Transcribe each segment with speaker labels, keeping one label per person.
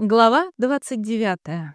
Speaker 1: Глава 29.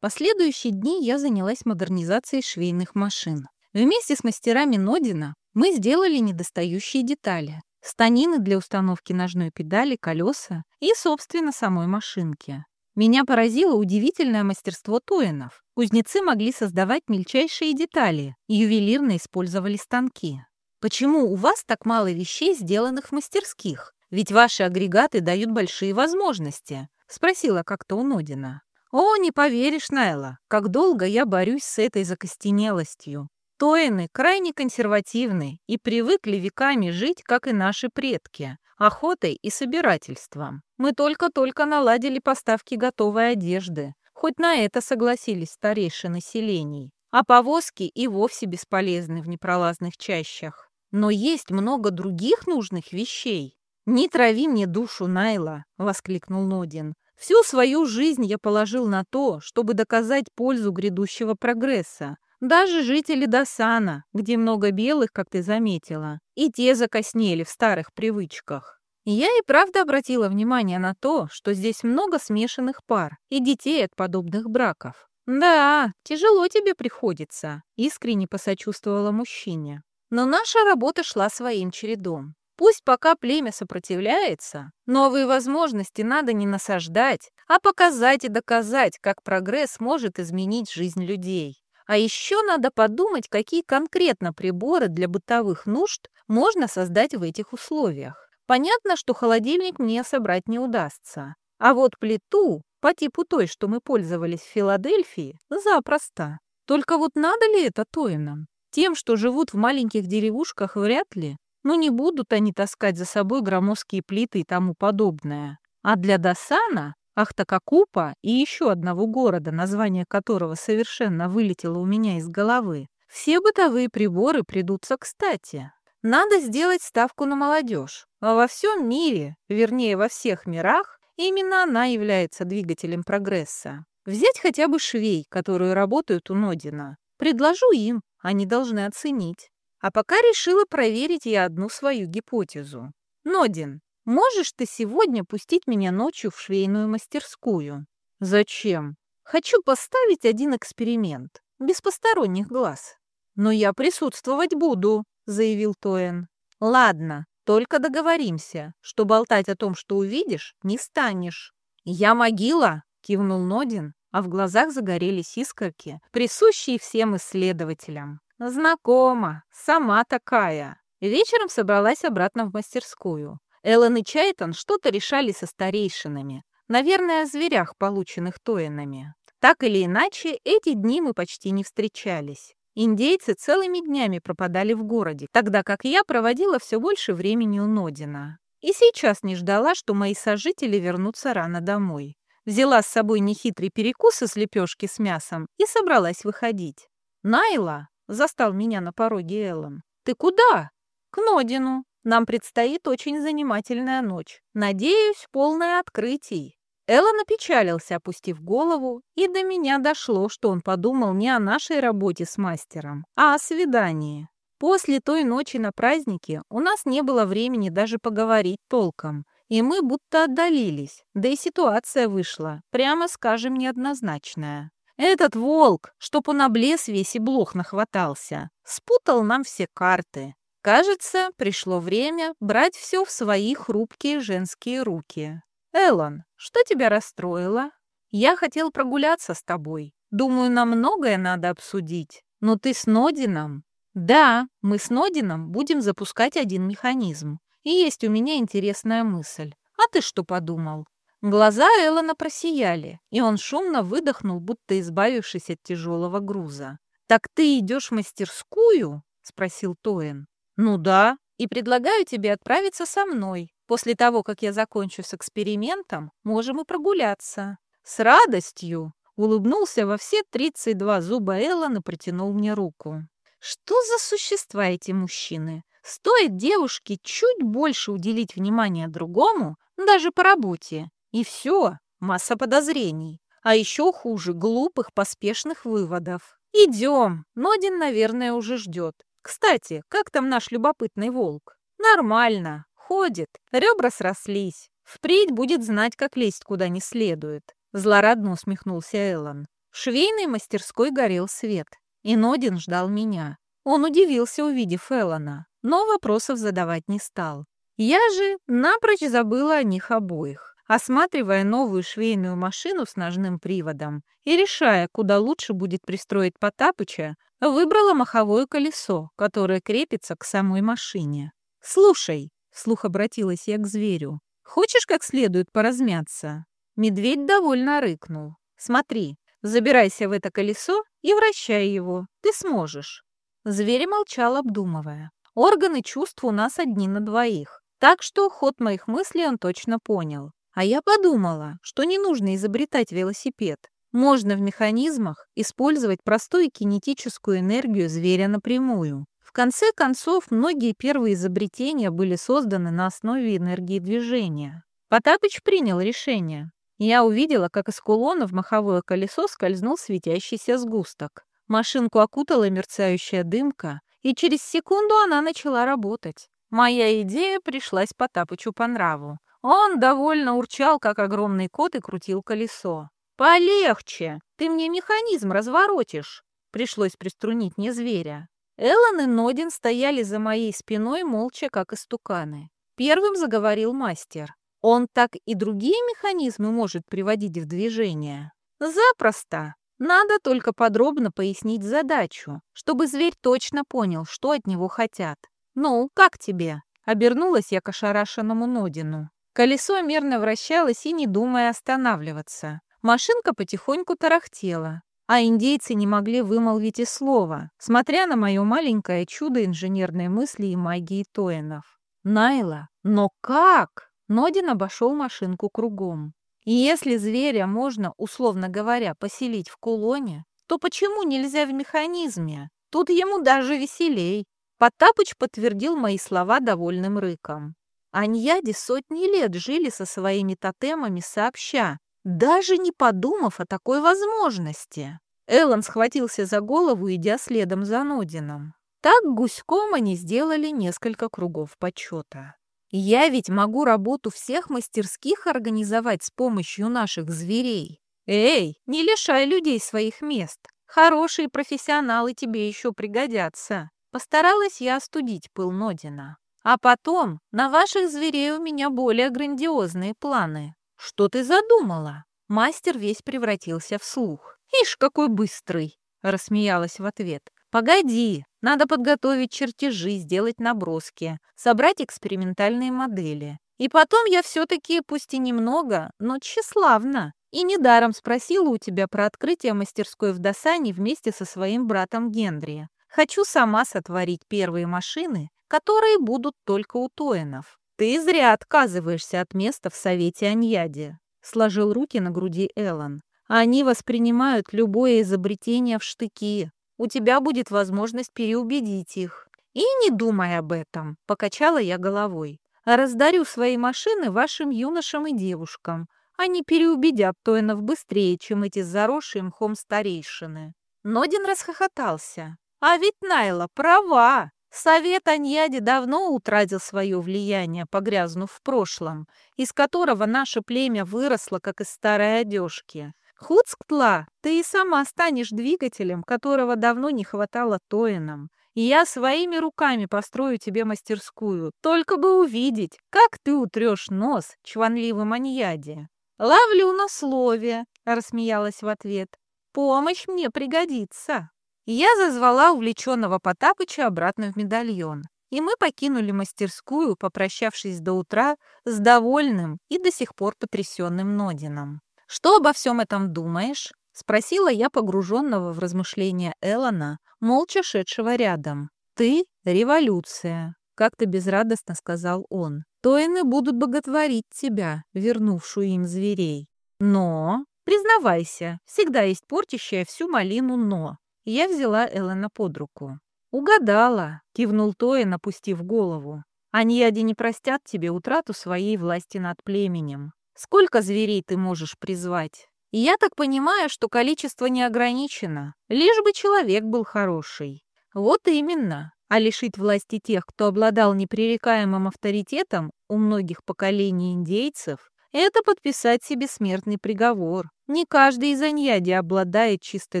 Speaker 1: Последующие дни я занялась модернизацией швейных машин. Вместе с мастерами Нодина мы сделали недостающие детали. Станины для установки ножной педали, колеса и, собственно, самой машинки. Меня поразило удивительное мастерство Тоинов. Кузнецы могли создавать мельчайшие детали и ювелирно использовали станки. Почему у вас так мало вещей, сделанных в мастерских? Ведь ваши агрегаты дают большие возможности», — спросила как-то у Нодина. «О, не поверишь, Найла, как долго я борюсь с этой закостенелостью. Тоины крайне консервативны и привыкли веками жить, как и наши предки, охотой и собирательством. Мы только-только наладили поставки готовой одежды, хоть на это согласились старейшины селений. А повозки и вовсе бесполезны в непролазных чащах. Но есть много других нужных вещей, «Не трави мне душу, Найла!» — воскликнул Нодин. «Всю свою жизнь я положил на то, чтобы доказать пользу грядущего прогресса. Даже жители Досана, где много белых, как ты заметила, и те закоснели в старых привычках. Я и правда обратила внимание на то, что здесь много смешанных пар и детей от подобных браков. «Да, тяжело тебе приходится», — искренне посочувствовала мужчине. Но наша работа шла своим чередом. Пусть пока племя сопротивляется, новые возможности надо не насаждать, а показать и доказать, как прогресс может изменить жизнь людей. А еще надо подумать, какие конкретно приборы для бытовых нужд можно создать в этих условиях. Понятно, что холодильник мне собрать не удастся. А вот плиту, по типу той, что мы пользовались в Филадельфии, запросто. Только вот надо ли это Тоинам? Тем, что живут в маленьких деревушках, вряд ли. Ну не будут они таскать за собой громоздкие плиты и тому подобное. А для Досана, Ахтакакупа и еще одного города, название которого совершенно вылетело у меня из головы, все бытовые приборы придутся кстати. Надо сделать ставку на молодежь. А во всем мире, вернее во всех мирах, именно она является двигателем прогресса. Взять хотя бы швей, которые работают у Нодина. Предложу им, они должны оценить. А пока решила проверить я одну свою гипотезу. Нодин, можешь ты сегодня пустить меня ночью в швейную мастерскую? Зачем? Хочу поставить один эксперимент, без посторонних глаз. Но я присутствовать буду, заявил Тоэн. Ладно, только договоримся, что болтать о том, что увидишь, не станешь. Я могила, кивнул Нодин, а в глазах загорелись искорки, присущие всем исследователям. «Знакома, сама такая». Вечером собралась обратно в мастерскую. Эллен и Чайтон что-то решали со старейшинами. Наверное, о зверях, полученных Тоинами. Так или иначе, эти дни мы почти не встречались. Индейцы целыми днями пропадали в городе, тогда как я проводила все больше времени у Нодина. И сейчас не ждала, что мои сожители вернутся рано домой. Взяла с собой нехитрый перекус из лепешки с мясом и собралась выходить. Найла, Застал меня на пороге Эллен. «Ты куда?» «К Нодину. Нам предстоит очень занимательная ночь. Надеюсь, полное открытий». Эллен опечалился, опустив голову, и до меня дошло, что он подумал не о нашей работе с мастером, а о свидании. После той ночи на празднике у нас не было времени даже поговорить толком, и мы будто отдалились, да и ситуация вышла, прямо скажем, неоднозначная. Этот волк, чтоб он облез весь и блох нахватался, спутал нам все карты. Кажется, пришло время брать все в свои хрупкие женские руки. Эллен, что тебя расстроило? Я хотел прогуляться с тобой. Думаю, нам многое надо обсудить. Но ты с Нодином? Да, мы с Нодином будем запускать один механизм. И есть у меня интересная мысль. А ты что подумал? Глаза Эллона просияли, и он шумно выдохнул, будто избавившись от тяжелого груза. «Так ты идешь в мастерскую?» — спросил Тоэн. «Ну да, и предлагаю тебе отправиться со мной. После того, как я закончу с экспериментом, можем и прогуляться». «С радостью!» — улыбнулся во все 32 зуба Эллон и протянул мне руку. «Что за существа эти мужчины? Стоит девушке чуть больше уделить внимание другому, даже по работе, и все, масса подозрений. А еще хуже глупых поспешных выводов. Идем, Нодин, наверное, уже ждет. Кстати, как там наш любопытный волк? Нормально, ходит, ребра срослись. Впредь будет знать, как лезть куда не следует. Злорадно усмехнулся Эллен. В швейной мастерской горел свет, и Нодин ждал меня. Он удивился, увидев Эллона, но вопросов задавать не стал. Я же напрочь забыла о них обоих, осматривая новую швейную машину с ножным приводом и решая, куда лучше будет пристроить Потапыча, выбрала маховое колесо, которое крепится к самой машине. «Слушай», — вслух обратилась я к зверю, — «хочешь как следует поразмяться?» Медведь довольно рыкнул. «Смотри, забирайся в это колесо и вращай его. Ты сможешь». Зверь молчал, обдумывая. Органы чувств у нас одни на двоих, так что ход моих мыслей он точно понял. А я подумала, что не нужно изобретать велосипед. Можно в механизмах использовать простую кинетическую энергию зверя напрямую. В конце концов, многие первые изобретения были созданы на основе энергии движения. Потапыч принял решение. Я увидела, как из кулона в маховое колесо скользнул светящийся сгусток. Машинку окутала мерцающая дымка, и через секунду она начала работать. Моя идея пришлась Потапычу по нраву. Он довольно урчал, как огромный кот, и крутил колесо. «Полегче! Ты мне механизм разворотишь!» Пришлось приструнить мне зверя. Эллен и Нодин стояли за моей спиной молча, как истуканы. Первым заговорил мастер. Он так и другие механизмы может приводить в движение. Запросто. Надо только подробно пояснить задачу, чтобы зверь точно понял, что от него хотят. «Ну, как тебе?» Обернулась я к ошарашенному Нодину. Колесо мерно вращалось и не думая останавливаться. Машинка потихоньку тарахтела, а индейцы не могли вымолвить и слова, смотря на мое маленькое чудо инженерной мысли и магии Тоинов. «Найла, но как?» Нодин обошел машинку кругом. И если зверя можно, условно говоря, поселить в кулоне, то почему нельзя в механизме? Тут ему даже веселей. Потапыч подтвердил мои слова довольным рыком. Аньяди сотни лет жили со своими тотемами сообща, даже не подумав о такой возможности. Эллен схватился за голову, идя следом за Нодином. Так гуськом они сделали несколько кругов почета. Я ведь могу работу всех мастерских организовать с помощью наших зверей. Эй, не лишай людей своих мест. Хорошие профессионалы тебе еще пригодятся. Постаралась я остудить пыл Нодина. А потом, на ваших зверей у меня более грандиозные планы. Что ты задумала? Мастер весь превратился в слух. Ишь, какой быстрый! Рассмеялась в ответ. Погоди, надо подготовить чертежи, сделать наброски, собрать экспериментальные модели. И потом я все-таки, пусть и немного, но тщеславно. И недаром спросила у тебя про открытие мастерской в Досане вместе со своим братом Генри. Хочу сама сотворить первые машины, которые будут только у Тоинов. Ты зря отказываешься от места в Совете Аньяде. Сложил руки на груди Эллен. Они воспринимают любое изобретение в штыки, у тебя будет возможность переубедить их. И не думай об этом, покачала я головой. Раздарю свои машины вашим юношам и девушкам. Они переубедят Тоинов быстрее, чем эти заросшие мхом старейшины. Нодин расхохотался. А ведь Найла права. Совет Аньяди давно утратил свое влияние, погрязнув в прошлом, из которого наше племя выросло, как из старой одежки. Хуцктла, ты и сама станешь двигателем, которого давно не хватало Тоинам. И я своими руками построю тебе мастерскую, только бы увидеть, как ты утрешь нос чванливым аньяде. «Ловлю на слове», — рассмеялась в ответ. «Помощь мне пригодится». Я зазвала увлеченного Потапыча обратно в медальон, и мы покинули мастерскую, попрощавшись до утра с довольным и до сих пор потрясенным Нодином. «Что обо всем этом думаешь?» — спросила я погруженного в размышления Эллона, молча шедшего рядом. «Ты — революция», — как-то безрадостно сказал он. «Тоины будут боготворить тебя, вернувшую им зверей. Но, признавайся, всегда есть портящая всю малину «но». Я взяла Эллена под руку. «Угадала», — кивнул Тоин, опустив голову. «Аньяди не простят тебе утрату своей власти над племенем. Сколько зверей ты можешь призвать? я так понимаю, что количество не ограничено, лишь бы человек был хороший. Вот именно. А лишить власти тех, кто обладал непререкаемым авторитетом у многих поколений индейцев, это подписать себе смертный приговор. Не каждый из аньяди обладает чистой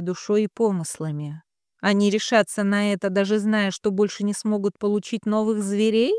Speaker 1: душой и помыслами. Они решатся на это, даже зная, что больше не смогут получить новых зверей?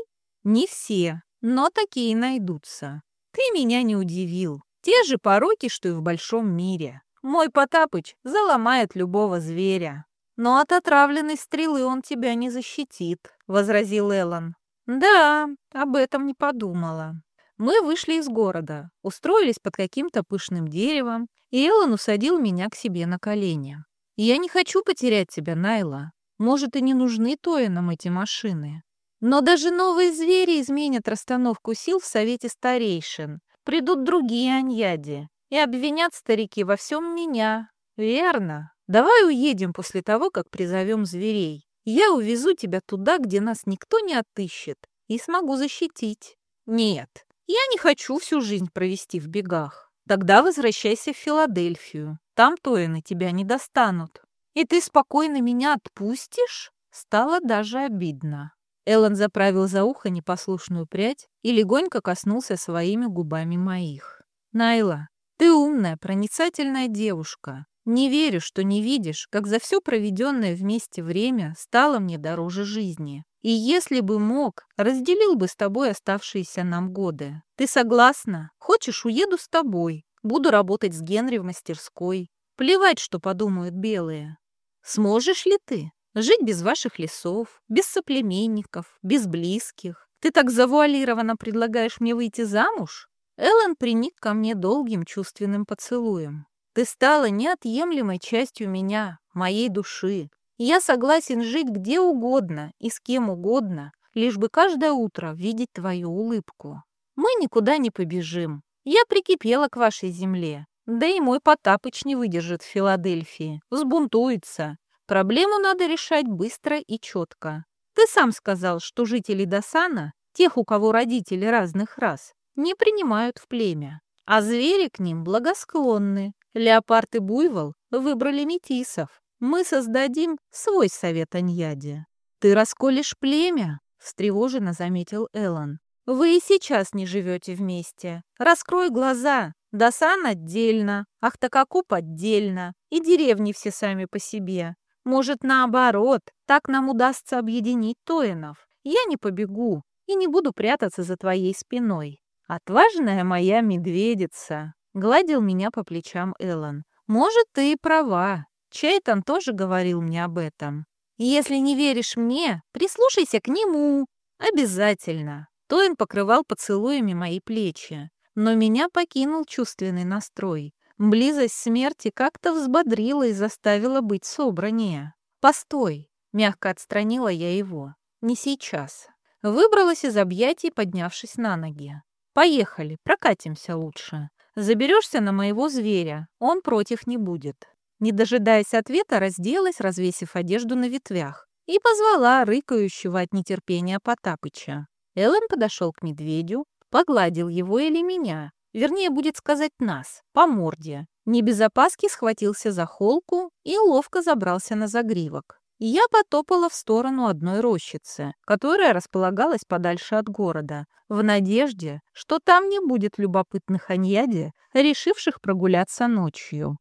Speaker 1: Не все, но такие найдутся. Ты меня не удивил. Те же пороки, что и в большом мире. Мой Потапыч заломает любого зверя. Но от отравленной стрелы он тебя не защитит, возразил Эллен. Да, об этом не подумала. Мы вышли из города, устроились под каким-то пышным деревом, и Эллен усадил меня к себе на колени. «Я не хочу потерять тебя, Найла. Может, и не нужны Тоинам эти машины. Но даже новые звери изменят расстановку сил в Совете Старейшин. Придут другие аньяди и обвинят старики во всем меня. Верно. Давай уедем после того, как призовем зверей. Я увезу тебя туда, где нас никто не отыщет, и смогу защитить. Нет, я не хочу всю жизнь провести в бегах. Тогда возвращайся в Филадельфию. Там Тоины тебя не достанут. И ты спокойно меня отпустишь? Стало даже обидно. Эллен заправил за ухо непослушную прядь и легонько коснулся своими губами моих. «Найла, ты умная, проницательная девушка. Не верю, что не видишь, как за все проведенное вместе время стало мне дороже жизни. И если бы мог, разделил бы с тобой оставшиеся нам годы. Ты согласна? Хочешь, уеду с тобой. Буду работать с Генри в мастерской. Плевать, что подумают белые. Сможешь ли ты жить без ваших лесов, без соплеменников, без близких? Ты так завуалированно предлагаешь мне выйти замуж? Эллен приник ко мне долгим чувственным поцелуем. Ты стала неотъемлемой частью меня, моей души, я согласен жить где угодно и с кем угодно, лишь бы каждое утро видеть твою улыбку. Мы никуда не побежим. Я прикипела к вашей земле. Да и мой Потапыч не выдержит в Филадельфии, взбунтуется. Проблему надо решать быстро и четко. Ты сам сказал, что жители Досана, тех, у кого родители разных рас, не принимают в племя. А звери к ним благосклонны. Леопард и буйвол выбрали метисов. Мы создадим свой совет Аньяде. Ты расколешь племя, встревоженно заметил Эллен. Вы и сейчас не живете вместе. Раскрой глаза. Дасан отдельно, Ахтакакуп отдельно, и деревни все сами по себе. Может, наоборот, так нам удастся объединить Тоинов. Я не побегу и не буду прятаться за твоей спиной. Отважная моя медведица, гладил меня по плечам Эллен. Может, ты и права. Чейтон тоже говорил мне об этом. Если не веришь мне, прислушайся к нему. Обязательно. Тоин покрывал поцелуями мои плечи. Но меня покинул чувственный настрой. Близость смерти как-то взбодрила и заставила быть собраннее. «Постой!» — мягко отстранила я его. «Не сейчас». Выбралась из объятий, поднявшись на ноги. «Поехали, прокатимся лучше. Заберешься на моего зверя, он против не будет». Не дожидаясь ответа, разделась, развесив одежду на ветвях, и позвала рыкающего от нетерпения Потапыча. Эллен подошел к медведю, погладил его или меня, вернее, будет сказать нас, по морде. Не без опаски схватился за холку и ловко забрался на загривок. Я потопала в сторону одной рощицы, которая располагалась подальше от города, в надежде, что там не будет любопытных аньяди, решивших прогуляться ночью.